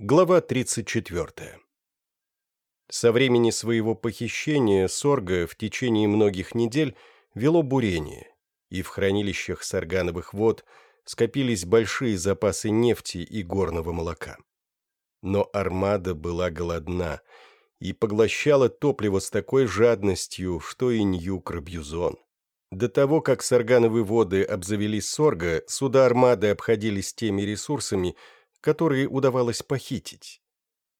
Глава 34. Со времени своего похищения Сорга в течение многих недель вело бурение, и в хранилищах саргановых вод скопились большие запасы нефти и горного молока. Но армада была голодна и поглощала топливо с такой жадностью, что и Нью-Крабьюзон. До того, как саргановые воды обзавелись Сорга, суда армады обходились теми ресурсами, которые удавалось похитить.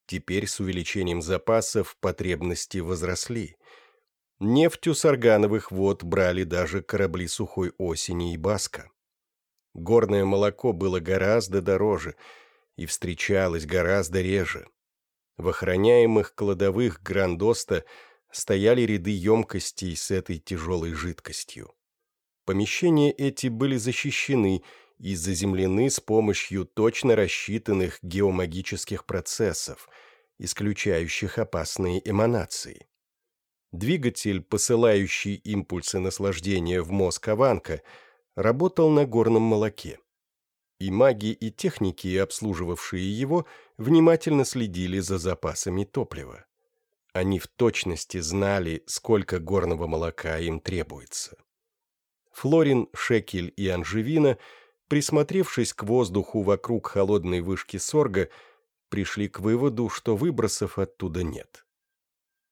Теперь с увеличением запасов потребности возросли. Нефть у саргановых вод брали даже корабли сухой осени и Баска. Горное молоко было гораздо дороже и встречалось гораздо реже. В охраняемых кладовых Грандоста стояли ряды емкостей с этой тяжелой жидкостью. Помещения эти были защищены и заземлены с помощью точно рассчитанных геомагических процессов, исключающих опасные эманации. Двигатель, посылающий импульсы наслаждения в мозг Аванка, работал на горном молоке. И маги, и техники, обслуживавшие его, внимательно следили за запасами топлива. Они в точности знали, сколько горного молока им требуется. Флорин, Шекель и Анжевина – присмотревшись к воздуху вокруг холодной вышки Сорга, пришли к выводу, что выбросов оттуда нет.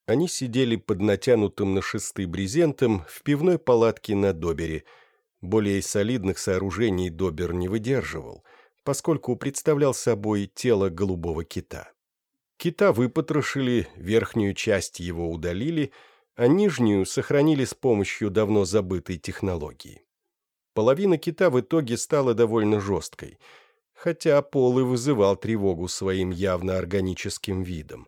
Они сидели под натянутым на шесты брезентом в пивной палатке на Добере. Более солидных сооружений Добер не выдерживал, поскольку представлял собой тело голубого кита. Кита выпотрошили, верхнюю часть его удалили, а нижнюю сохранили с помощью давно забытой технологии. Половина кита в итоге стала довольно жесткой, хотя пол и вызывал тревогу своим явно органическим видом.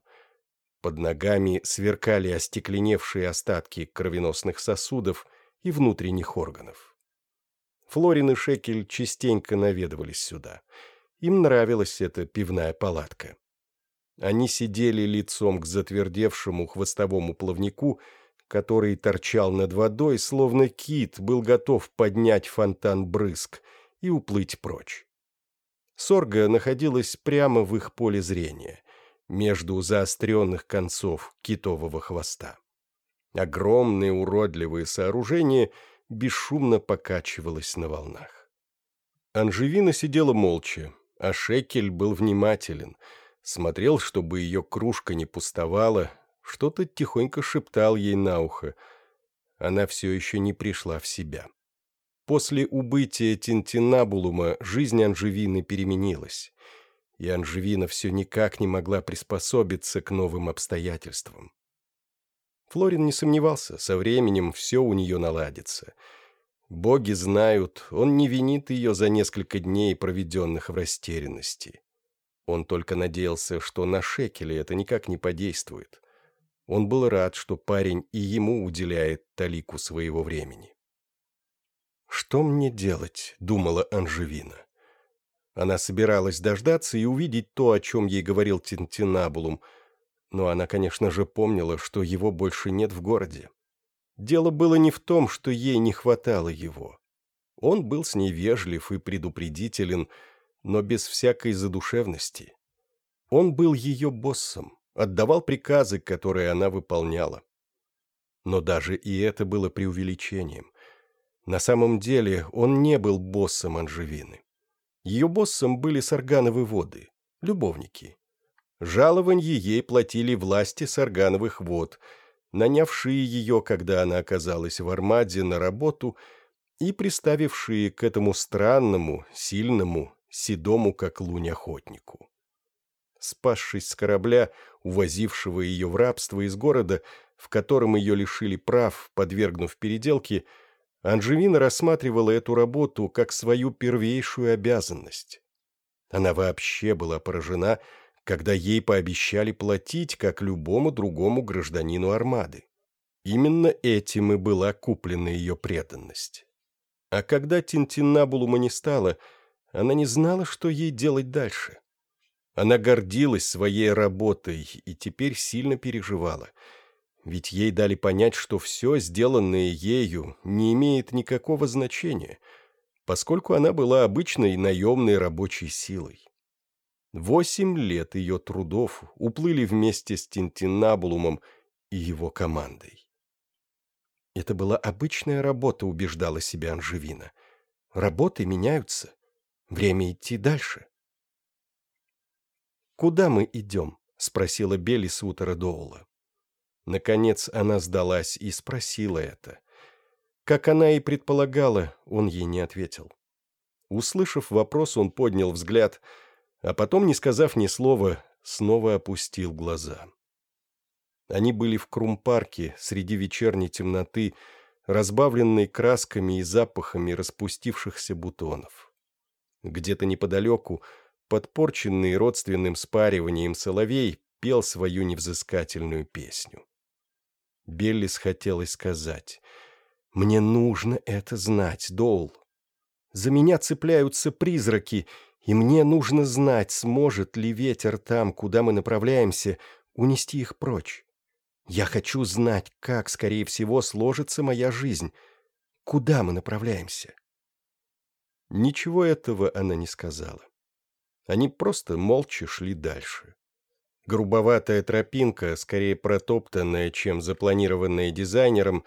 Под ногами сверкали остекленевшие остатки кровеносных сосудов и внутренних органов. Флорин и Шекель частенько наведывались сюда. Им нравилась эта пивная палатка. Они сидели лицом к затвердевшему хвостовому плавнику который торчал над водой, словно кит был готов поднять фонтан брызг и уплыть прочь. Сорга находилась прямо в их поле зрения, между заостренных концов китового хвоста. Огромное уродливое сооружение бесшумно покачивалось на волнах. Анжевина сидела молча, а Шекель был внимателен, смотрел, чтобы ее кружка не пустовала, что-то тихонько шептал ей на ухо. Она все еще не пришла в себя. После убытия Тинтинабулума жизнь Анжевины переменилась, и Анжевина все никак не могла приспособиться к новым обстоятельствам. Флорин не сомневался, со временем все у нее наладится. Боги знают, он не винит ее за несколько дней, проведенных в растерянности. Он только надеялся, что на шекеле это никак не подействует. Он был рад, что парень и ему уделяет талику своего времени. «Что мне делать?» — думала Анжевина. Она собиралась дождаться и увидеть то, о чем ей говорил Тинтинабулум, но она, конечно же, помнила, что его больше нет в городе. Дело было не в том, что ей не хватало его. Он был с ней вежлив и предупредителен, но без всякой задушевности. Он был ее боссом отдавал приказы, которые она выполняла. Но даже и это было преувеличением. На самом деле он не был боссом Анжевины. Ее боссом были саргановые воды, любовники. Жалованье ей платили власти саргановых вод, нанявшие ее, когда она оказалась в Армаде, на работу и приставившие к этому странному, сильному, седому, как лунь охотнику. Спасшись с корабля, увозившего ее в рабство из города, в котором ее лишили прав, подвергнув переделке, Анжелина рассматривала эту работу как свою первейшую обязанность. Она вообще была поражена, когда ей пообещали платить, как любому другому гражданину Армады. Именно этим и была куплена ее преданность. А когда Тинтинабулума не стало, она не знала, что ей делать дальше. Она гордилась своей работой и теперь сильно переживала. Ведь ей дали понять, что все, сделанное ею, не имеет никакого значения, поскольку она была обычной наемной рабочей силой. Восемь лет ее трудов уплыли вместе с Тинтинабулумом и его командой. Это была обычная работа, убеждала себя Анжевина. Работы меняются. Время идти дальше. «Куда мы идем?» — спросила Белли с утра Доула. Наконец она сдалась и спросила это. Как она и предполагала, он ей не ответил. Услышав вопрос, он поднял взгляд, а потом, не сказав ни слова, снова опустил глаза. Они были в Крумпарке среди вечерней темноты, разбавленной красками и запахами распустившихся бутонов. Где-то неподалеку, подпорченный родственным спариванием соловей, пел свою невзыскательную песню. Беллис хотелось сказать, «Мне нужно это знать, Доул. За меня цепляются призраки, и мне нужно знать, сможет ли ветер там, куда мы направляемся, унести их прочь. Я хочу знать, как, скорее всего, сложится моя жизнь. Куда мы направляемся?» Ничего этого она не сказала. Они просто молча шли дальше. Грубоватая тропинка, скорее протоптанная, чем запланированная дизайнером,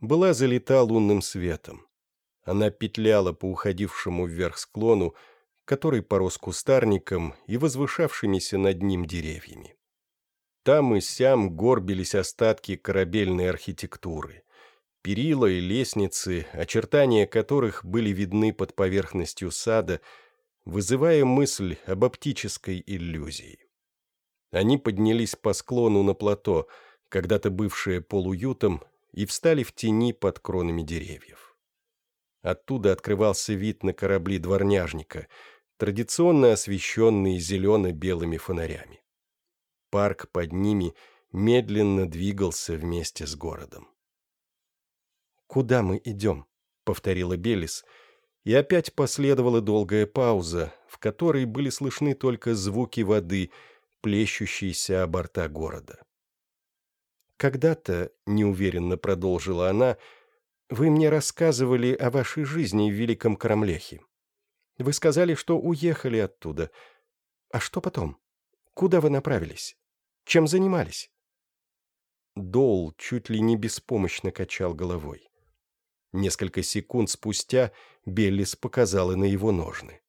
была залита лунным светом. Она петляла по уходившему вверх склону, который порос кустарником и возвышавшимися над ним деревьями. Там и сям горбились остатки корабельной архитектуры. Перила и лестницы, очертания которых были видны под поверхностью сада, вызывая мысль об оптической иллюзии. Они поднялись по склону на плато, когда-то бывшее полуютом, и встали в тени под кронами деревьев. Оттуда открывался вид на корабли дворняжника, традиционно освещенные зелено-белыми фонарями. Парк под ними медленно двигался вместе с городом. «Куда мы идем?» — повторила Белис, и опять последовала долгая пауза, в которой были слышны только звуки воды, плещущиеся о борта города. «Когда-то», — неуверенно продолжила она, — «вы мне рассказывали о вашей жизни в Великом Крамлехе. Вы сказали, что уехали оттуда. А что потом? Куда вы направились?» Чем занимались?» Дол чуть ли не беспомощно качал головой. Несколько секунд спустя Беллис показала на его ножны.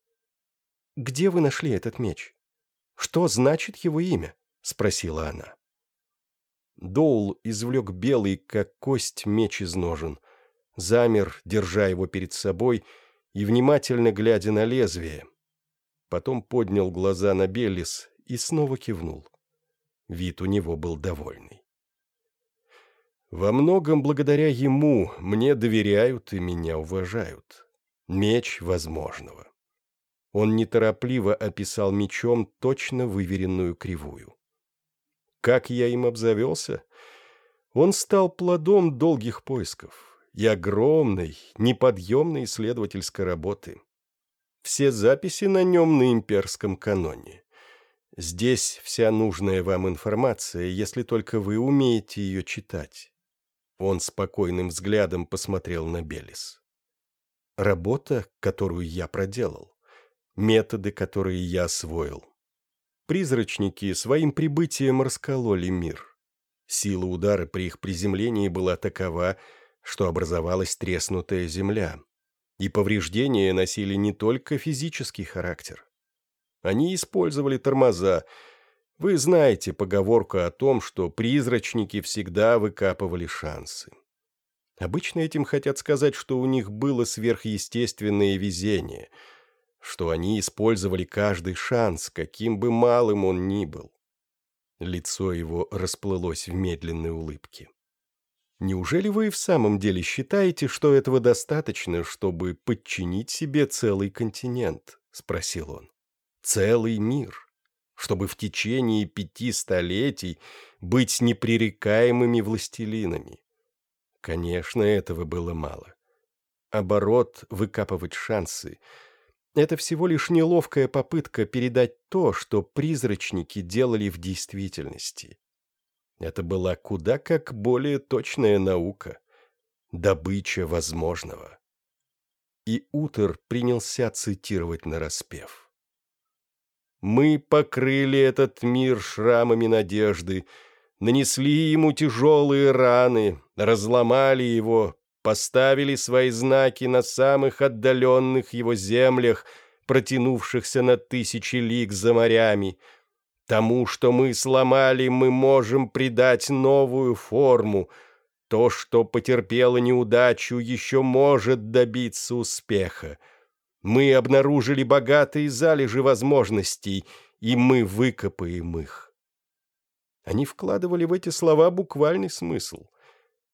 «Где вы нашли этот меч? Что значит его имя?» — спросила она. Доул извлек белый, как кость, меч из ножен, замер, держа его перед собой и внимательно глядя на лезвие. Потом поднял глаза на Беллис и снова кивнул. Вид у него был довольный. Во многом благодаря ему мне доверяют и меня уважают. Меч возможного. Он неторопливо описал мечом точно выверенную кривую. Как я им обзавелся? Он стал плодом долгих поисков и огромной, неподъемной исследовательской работы. Все записи на нем на имперском каноне. Здесь вся нужная вам информация, если только вы умеете ее читать. Он спокойным взглядом посмотрел на Белис. Работа, которую я проделал. Методы, которые я освоил. Призрачники своим прибытием раскололи мир. Сила удара при их приземлении была такова, что образовалась треснутая земля. И повреждения носили не только физический характер. Они использовали тормоза. Вы знаете поговорку о том, что призрачники всегда выкапывали шансы. Обычно этим хотят сказать, что у них было сверхъестественное везение, что они использовали каждый шанс, каким бы малым он ни был. Лицо его расплылось в медленной улыбке. «Неужели вы в самом деле считаете, что этого достаточно, чтобы подчинить себе целый континент?» — спросил он целый мир, чтобы в течение пяти столетий быть непререкаемыми властелинами. Конечно, этого было мало. Оборот выкапывать шансы — это всего лишь неловкая попытка передать то, что призрачники делали в действительности. Это была куда как более точная наука, добыча возможного. И Утер принялся цитировать нараспев. Мы покрыли этот мир шрамами надежды, нанесли ему тяжелые раны, разломали его, поставили свои знаки на самых отдаленных его землях, протянувшихся на тысячи лиг за морями. Тому, что мы сломали, мы можем придать новую форму. То, что потерпело неудачу, еще может добиться успеха. Мы обнаружили богатые залежи возможностей, и мы выкопаем их. Они вкладывали в эти слова буквальный смысл.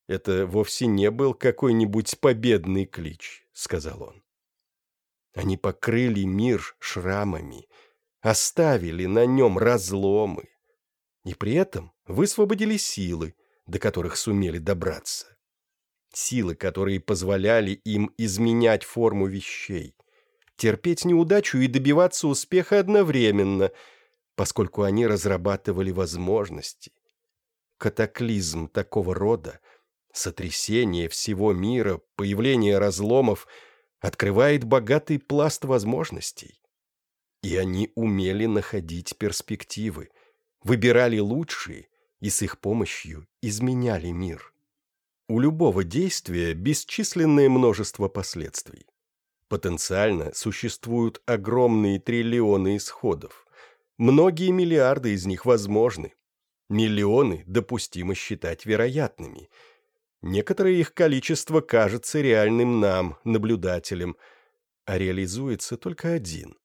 Это вовсе не был какой-нибудь победный клич, сказал он. Они покрыли мир шрамами, оставили на нем разломы, и при этом высвободили силы, до которых сумели добраться. Силы, которые позволяли им изменять форму вещей, терпеть неудачу и добиваться успеха одновременно, поскольку они разрабатывали возможности. Катаклизм такого рода, сотрясение всего мира, появление разломов открывает богатый пласт возможностей. И они умели находить перспективы, выбирали лучшие и с их помощью изменяли мир. У любого действия бесчисленное множество последствий. Потенциально существуют огромные триллионы исходов. Многие миллиарды из них возможны. Миллионы допустимо считать вероятными. Некоторое их количество кажется реальным нам, наблюдателям, а реализуется только один.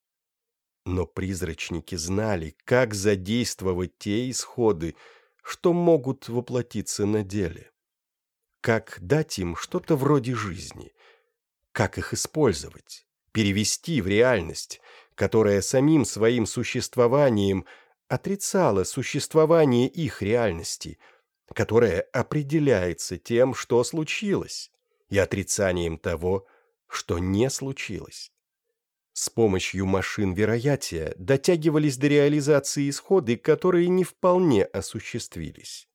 Но призрачники знали, как задействовать те исходы, что могут воплотиться на деле. Как дать им что-то вроде жизни – как их использовать, перевести в реальность, которая самим своим существованием отрицала существование их реальности, которая определяется тем, что случилось, и отрицанием того, что не случилось. С помощью машин вероятия дотягивались до реализации исходы, которые не вполне осуществились.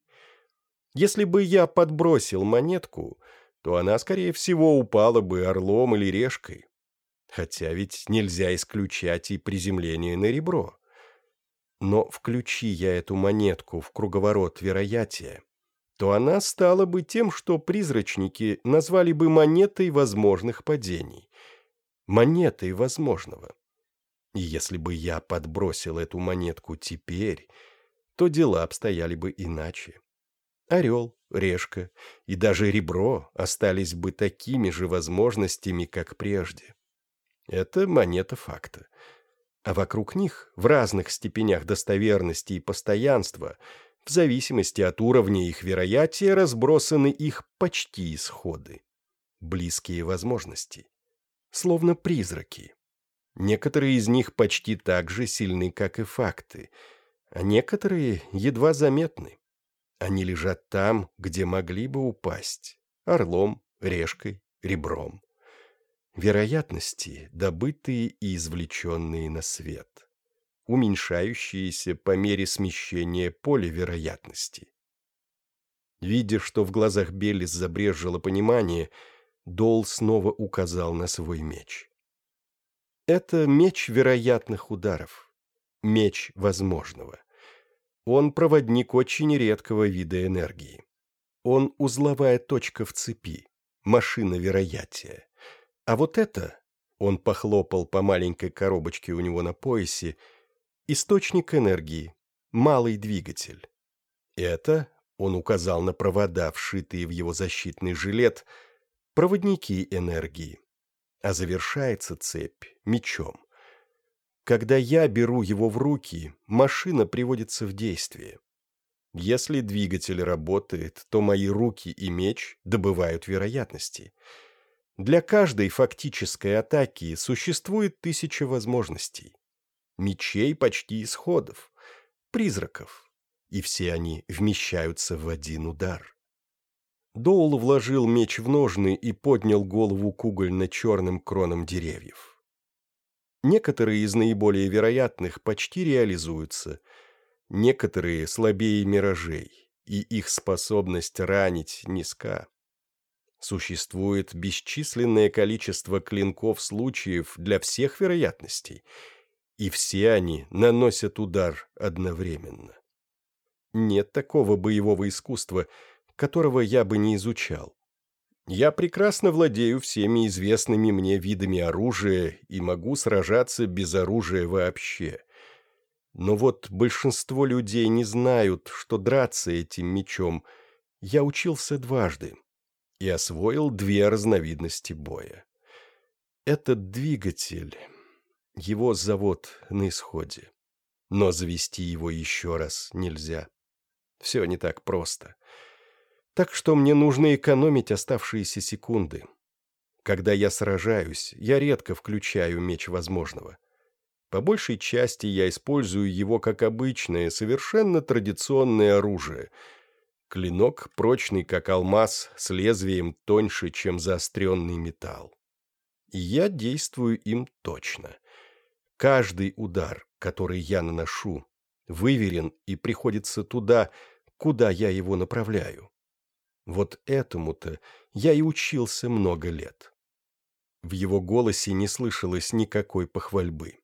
Если бы я подбросил монетку, то она, скорее всего, упала бы орлом или решкой. Хотя ведь нельзя исключать и приземление на ребро. Но включи я эту монетку в круговорот вероятия, то она стала бы тем, что призрачники назвали бы монетой возможных падений. Монетой возможного. И если бы я подбросил эту монетку теперь, то дела обстояли бы иначе. Орел, решка и даже ребро остались бы такими же возможностями, как прежде. Это монета факта. А вокруг них, в разных степенях достоверности и постоянства, в зависимости от уровня их вероятия, разбросаны их почти исходы. Близкие возможности. Словно призраки. Некоторые из них почти так же сильны, как и факты, а некоторые едва заметны. Они лежат там, где могли бы упасть. Орлом, решкой, ребром. Вероятности, добытые и извлеченные на свет. Уменьшающиеся по мере смещения поля вероятности. Видя, что в глазах Беллис забрежило понимание, Дол снова указал на свой меч. Это меч вероятных ударов. Меч возможного. Он проводник очень редкого вида энергии. Он узловая точка в цепи, машина вероятия. А вот это, он похлопал по маленькой коробочке у него на поясе, источник энергии, малый двигатель. Это, он указал на провода, вшитые в его защитный жилет, проводники энергии. А завершается цепь мечом. Когда я беру его в руки, машина приводится в действие. Если двигатель работает, то мои руки и меч добывают вероятности. Для каждой фактической атаки существует тысяча возможностей. Мечей почти исходов, призраков, и все они вмещаются в один удар. Доул вложил меч в ножны и поднял голову к угольно-черным кронам деревьев. Некоторые из наиболее вероятных почти реализуются, некоторые слабее миражей, и их способность ранить низка. Существует бесчисленное количество клинков случаев для всех вероятностей, и все они наносят удар одновременно. Нет такого боевого искусства, которого я бы не изучал. Я прекрасно владею всеми известными мне видами оружия и могу сражаться без оружия вообще. Но вот большинство людей не знают, что драться этим мечом я учился дважды и освоил две разновидности боя. Этот двигатель, его завод на исходе, но завести его еще раз нельзя. Все не так просто. Так что мне нужно экономить оставшиеся секунды. Когда я сражаюсь, я редко включаю меч возможного. По большей части я использую его как обычное, совершенно традиционное оружие. Клинок прочный, как алмаз, с лезвием тоньше, чем заостренный металл. И я действую им точно. Каждый удар, который я наношу, выверен и приходится туда, куда я его направляю. Вот этому-то я и учился много лет. В его голосе не слышалось никакой похвальбы.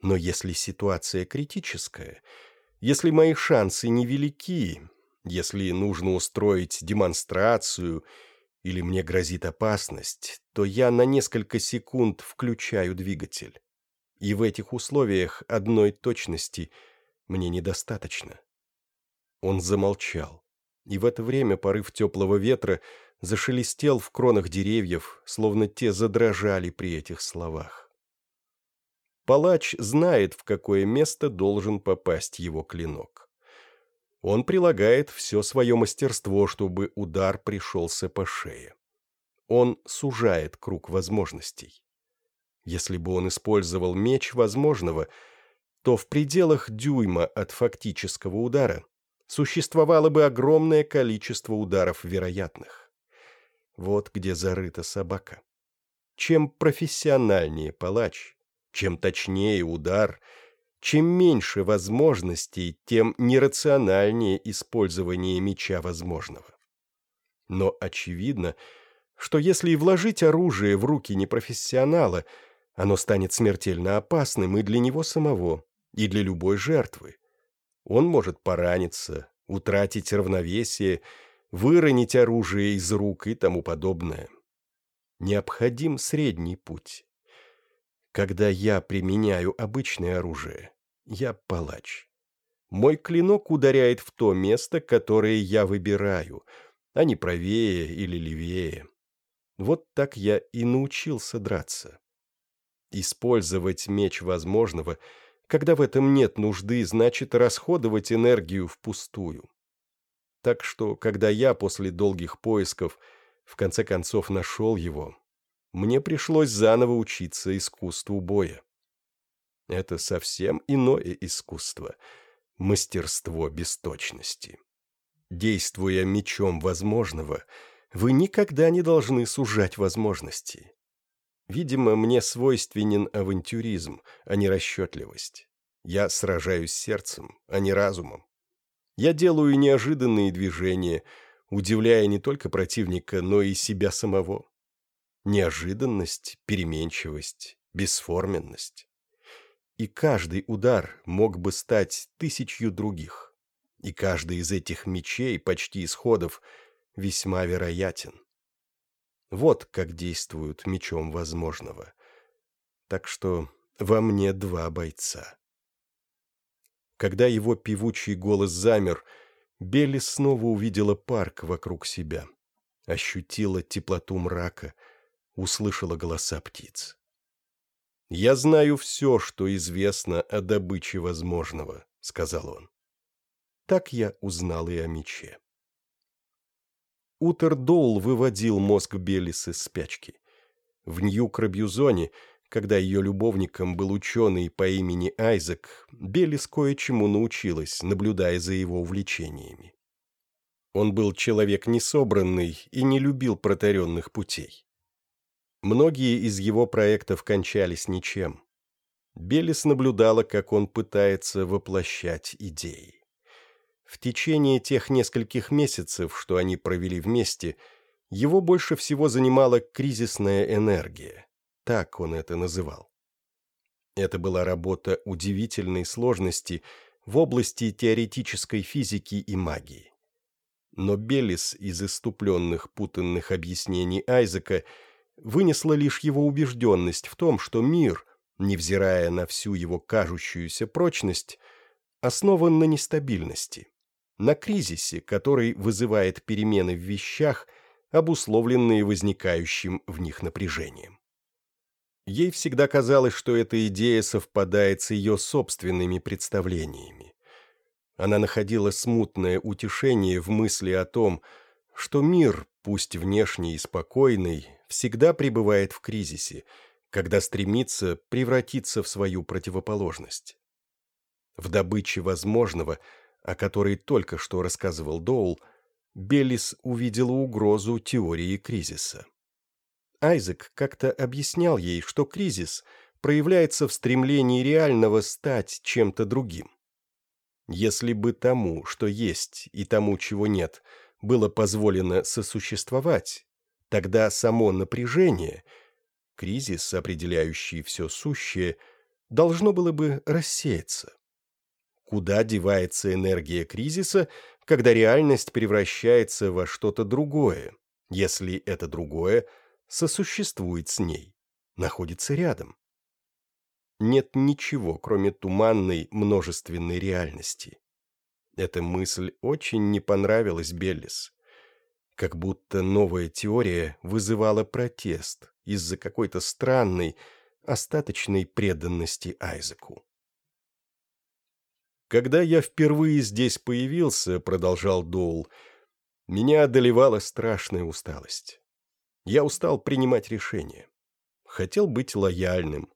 Но если ситуация критическая, если мои шансы невелики, если нужно устроить демонстрацию или мне грозит опасность, то я на несколько секунд включаю двигатель. И в этих условиях одной точности мне недостаточно. Он замолчал и в это время порыв теплого ветра зашелестел в кронах деревьев, словно те задрожали при этих словах. Палач знает, в какое место должен попасть его клинок. Он прилагает все свое мастерство, чтобы удар пришелся по шее. Он сужает круг возможностей. Если бы он использовал меч возможного, то в пределах дюйма от фактического удара существовало бы огромное количество ударов вероятных. Вот где зарыта собака. Чем профессиональнее палач, чем точнее удар, чем меньше возможностей, тем нерациональнее использование меча возможного. Но очевидно, что если и вложить оружие в руки непрофессионала, оно станет смертельно опасным и для него самого, и для любой жертвы. Он может пораниться, утратить равновесие, выронить оружие из рук и тому подобное. Необходим средний путь. Когда я применяю обычное оружие, я палач. Мой клинок ударяет в то место, которое я выбираю, а не правее или левее. Вот так я и научился драться. Использовать меч возможного — когда в этом нет нужды, значит расходовать энергию впустую. Так что, когда я после долгих поисков в конце концов нашел его, мне пришлось заново учиться искусству боя. Это совсем иное искусство, мастерство без точности. Действуя мечом возможного, вы никогда не должны сужать возможности. Видимо, мне свойственен авантюризм, а не расчетливость. Я сражаюсь сердцем, а не разумом. Я делаю неожиданные движения, удивляя не только противника, но и себя самого. Неожиданность, переменчивость, бесформенность. И каждый удар мог бы стать тысячью других. И каждый из этих мечей, почти исходов, весьма вероятен. Вот как действуют мечом возможного. Так что во мне два бойца. Когда его певучий голос замер, Белли снова увидела парк вокруг себя, ощутила теплоту мрака, услышала голоса птиц. «Я знаю все, что известно о добыче возможного», — сказал он. Так я узнал и о мече. Утер Доул выводил мозг Беллис из спячки. В Нью-Кробюзоне, когда ее любовником был ученый по имени Айзек, Беллис кое-чему научилась, наблюдая за его увлечениями. Он был человек несобранный и не любил проторенных путей. Многие из его проектов кончались ничем. Беллис наблюдала, как он пытается воплощать идеи. В течение тех нескольких месяцев, что они провели вместе, его больше всего занимала кризисная энергия. Так он это называл. Это была работа удивительной сложности в области теоретической физики и магии. Но Беллис из иступленных путанных объяснений Айзека вынесла лишь его убежденность в том, что мир, невзирая на всю его кажущуюся прочность, основан на нестабильности, на кризисе, который вызывает перемены в вещах, обусловленные возникающим в них напряжением. Ей всегда казалось, что эта идея совпадает с ее собственными представлениями. Она находила смутное утешение в мысли о том, что мир, пусть внешний и спокойный, всегда пребывает в кризисе, когда стремится превратиться в свою противоположность. В добыче возможного, о которой только что рассказывал Доул, Беллис увидела угрозу теории кризиса. Айзек как-то объяснял ей, что кризис проявляется в стремлении реального стать чем-то другим. Если бы тому, что есть, и тому, чего нет, было позволено сосуществовать, тогда само напряжение, кризис, определяющий все сущее, должно было бы рассеяться. Куда девается энергия кризиса, когда реальность превращается во что-то другое, если это другое сосуществует с ней, находится рядом? Нет ничего, кроме туманной множественной реальности. Эта мысль очень не понравилась Беллис. Как будто новая теория вызывала протест из-за какой-то странной, остаточной преданности Айзеку. «Когда я впервые здесь появился, — продолжал Доул, — меня одолевала страшная усталость. Я устал принимать решения. Хотел быть лояльным,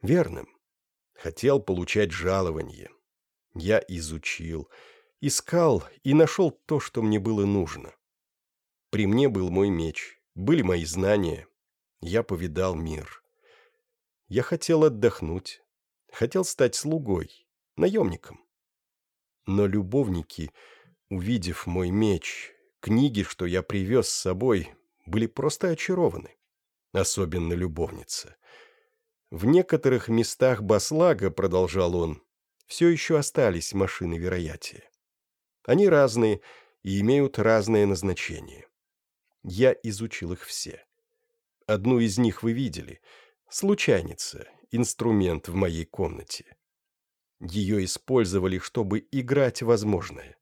верным. Хотел получать жалование. Я изучил, искал и нашел то, что мне было нужно. При мне был мой меч, были мои знания. Я повидал мир. Я хотел отдохнуть, хотел стать слугой, наемником. Но любовники, увидев мой меч, книги, что я привез с собой, были просто очарованы. Особенно любовница. В некоторых местах Баслага, продолжал он, все еще остались машины вероятия. Они разные и имеют разное назначение. Я изучил их все. Одну из них вы видели. Случайница, инструмент в моей комнате. Ее использовали, чтобы играть возможное.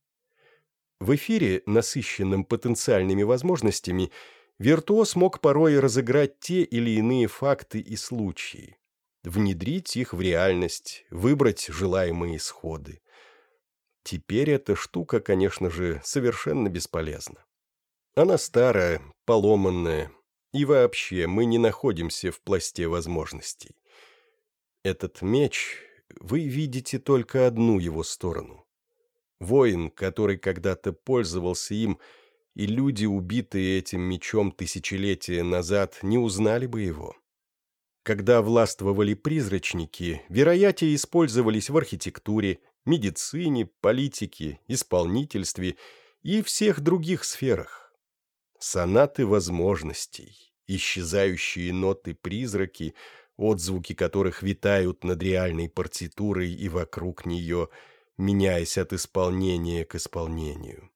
В эфире, насыщенном потенциальными возможностями, виртуоз мог порой разыграть те или иные факты и случаи, внедрить их в реальность, выбрать желаемые исходы. Теперь эта штука, конечно же, совершенно бесполезна. Она старая, поломанная, и вообще мы не находимся в пласте возможностей. Этот меч вы видите только одну его сторону. Воин, который когда-то пользовался им, и люди, убитые этим мечом тысячелетия назад, не узнали бы его. Когда властвовали призрачники, вероятия использовались в архитектуре, медицине, политике, исполнительстве и всех других сферах. Сонаты возможностей, исчезающие ноты-призраки — отзвуки которых витают над реальной партитурой и вокруг нее, меняясь от исполнения к исполнению.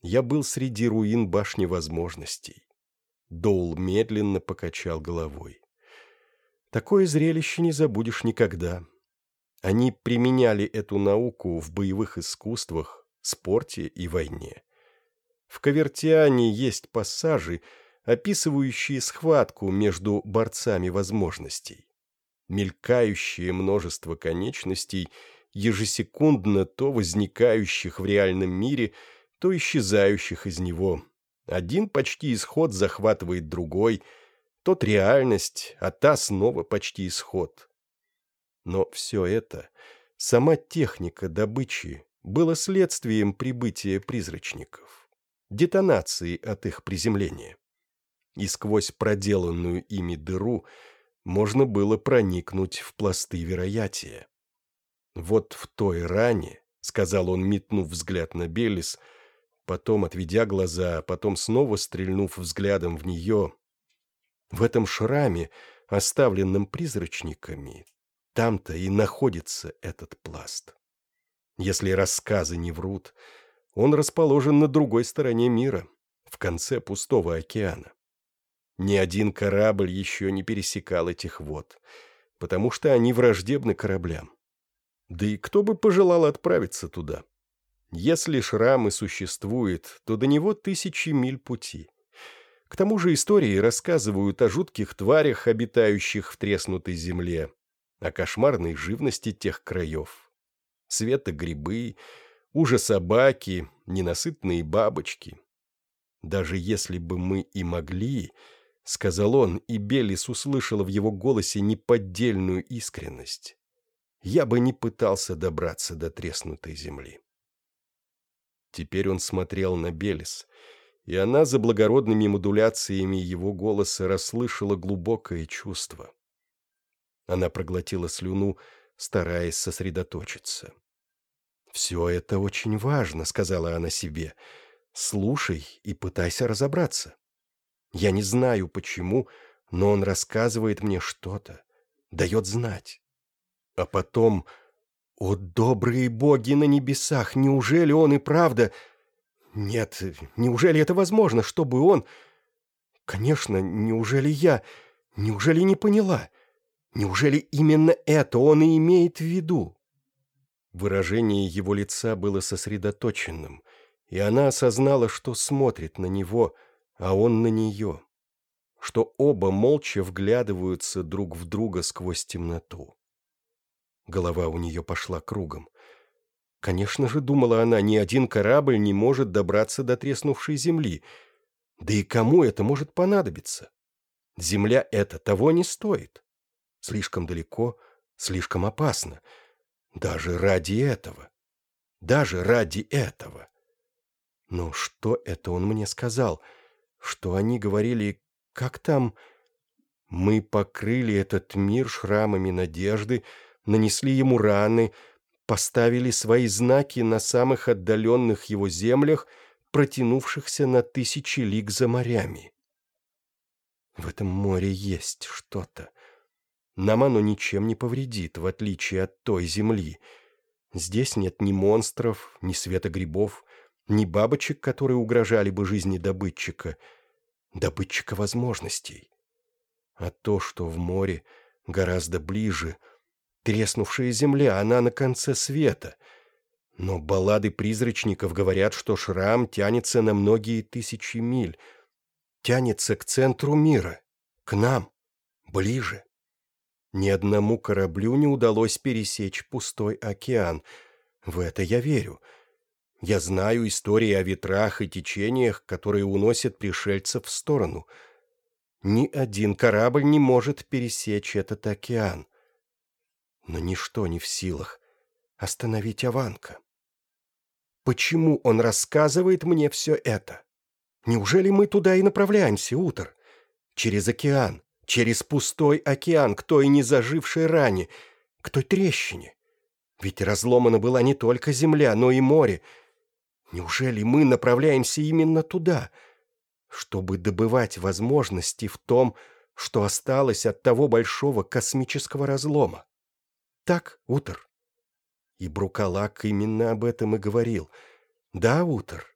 Я был среди руин башни возможностей. Доул медленно покачал головой. Такое зрелище не забудешь никогда. Они применяли эту науку в боевых искусствах, спорте и войне. В Кавертиане есть пассажи, описывающие схватку между борцами возможностей. Мелькающее множество конечностей, ежесекундно то возникающих в реальном мире, то исчезающих из него. Один почти исход захватывает другой, тот реальность, а та снова почти исход. Но все это, сама техника добычи, было следствием прибытия призрачников, детонации от их приземления и сквозь проделанную ими дыру можно было проникнуть в пласты вероятия. «Вот в той ране», — сказал он, метнув взгляд на Белис, потом отведя глаза, потом снова стрельнув взглядом в нее, «в этом шраме, оставленном призрачниками, Там-то и находится этот пласт. Если рассказы не врут, он расположен на другой стороне мира, в конце пустого океана. Ни один корабль еще не пересекал этих вод, потому что они враждебны кораблям. Да и кто бы пожелал отправиться туда? Если шрам и существует, то до него тысячи миль пути. К тому же истории рассказывают о жутких тварях, обитающих в треснутой земле, о кошмарной живности тех краев. Света грибы, ужа собаки, ненасытные бабочки. Даже если бы мы и могли, — сказал он, и Белис услышала в его голосе неподдельную искренность, — я бы не пытался добраться до треснутой земли. Теперь он смотрел на Белис, и она за благородными модуляциями его голоса расслышала глубокое чувство. Она проглотила слюну, стараясь сосредоточиться. «Все это очень важно», — сказала она себе. «Слушай и пытайся разобраться. Я не знаю, почему, но он рассказывает мне что-то, дает знать. А потом о, добрые боги на небесах, неужели он и правда... Нет, неужели это возможно, чтобы он... Конечно, неужели я... Неужели не поняла? Неужели именно это он и имеет в виду? Выражение его лица было сосредоточенным, и она осознала, что смотрит на него, а он на нее, что оба молча вглядываются друг в друга сквозь темноту. Голова у нее пошла кругом. Конечно же, думала она, ни один корабль не может добраться до треснувшей земли. Да и кому это может понадобиться? Земля эта того не стоит. Слишком далеко, слишком опасно. Даже ради этого. Даже ради этого. Но что это он мне сказал? Что они говорили, как там... Мы покрыли этот мир шрамами надежды, нанесли ему раны, поставили свои знаки на самых отдаленных его землях, протянувшихся на тысячи лиг за морями. В этом море есть что-то. Нам оно ничем не повредит, в отличие от той земли. Здесь нет ни монстров, ни света грибов, ни бабочек, которые угрожали бы жизни добытчика, добытчика возможностей. А то, что в море гораздо ближе — Треснувшая земля, она на конце света. Но баллады призрачников говорят, что шрам тянется на многие тысячи миль. Тянется к центру мира, к нам, ближе. Ни одному кораблю не удалось пересечь пустой океан. В это я верю. Я знаю истории о ветрах и течениях, которые уносят пришельцев в сторону. Ни один корабль не может пересечь этот океан но ничто не в силах остановить Аванка. Почему он рассказывает мне все это? Неужели мы туда и направляемся, Утр? Через океан, через пустой океан, к той незажившей ране, к той трещине. Ведь разломана была не только земля, но и море. Неужели мы направляемся именно туда, чтобы добывать возможности в том, что осталось от того большого космического разлома? Так, Утр?» И Брукалак именно об этом и говорил. «Да, Утр,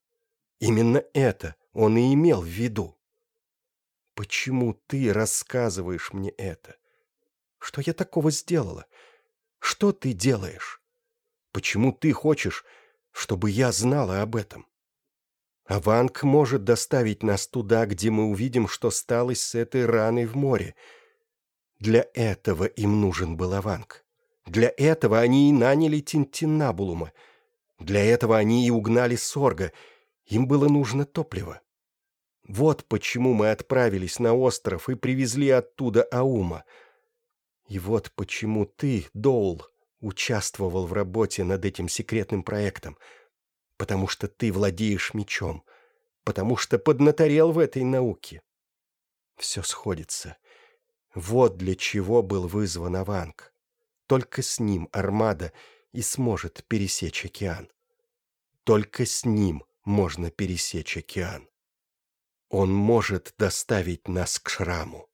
именно это он и имел в виду. Почему ты рассказываешь мне это? Что я такого сделала? Что ты делаешь? Почему ты хочешь, чтобы я знала об этом? Аванг может доставить нас туда, где мы увидим, что сталось с этой раной в море. Для этого им нужен был Аванг. Для этого они и наняли Тинтинабулума. Для этого они и угнали Сорга. Им было нужно топливо. Вот почему мы отправились на остров и привезли оттуда Аума. И вот почему ты, Доул, участвовал в работе над этим секретным проектом. Потому что ты владеешь мечом. Потому что поднаторел в этой науке. Все сходится. Вот для чего был вызван Аванг. Только с ним армада и сможет пересечь океан. Только с ним можно пересечь океан. Он может доставить нас к шраму.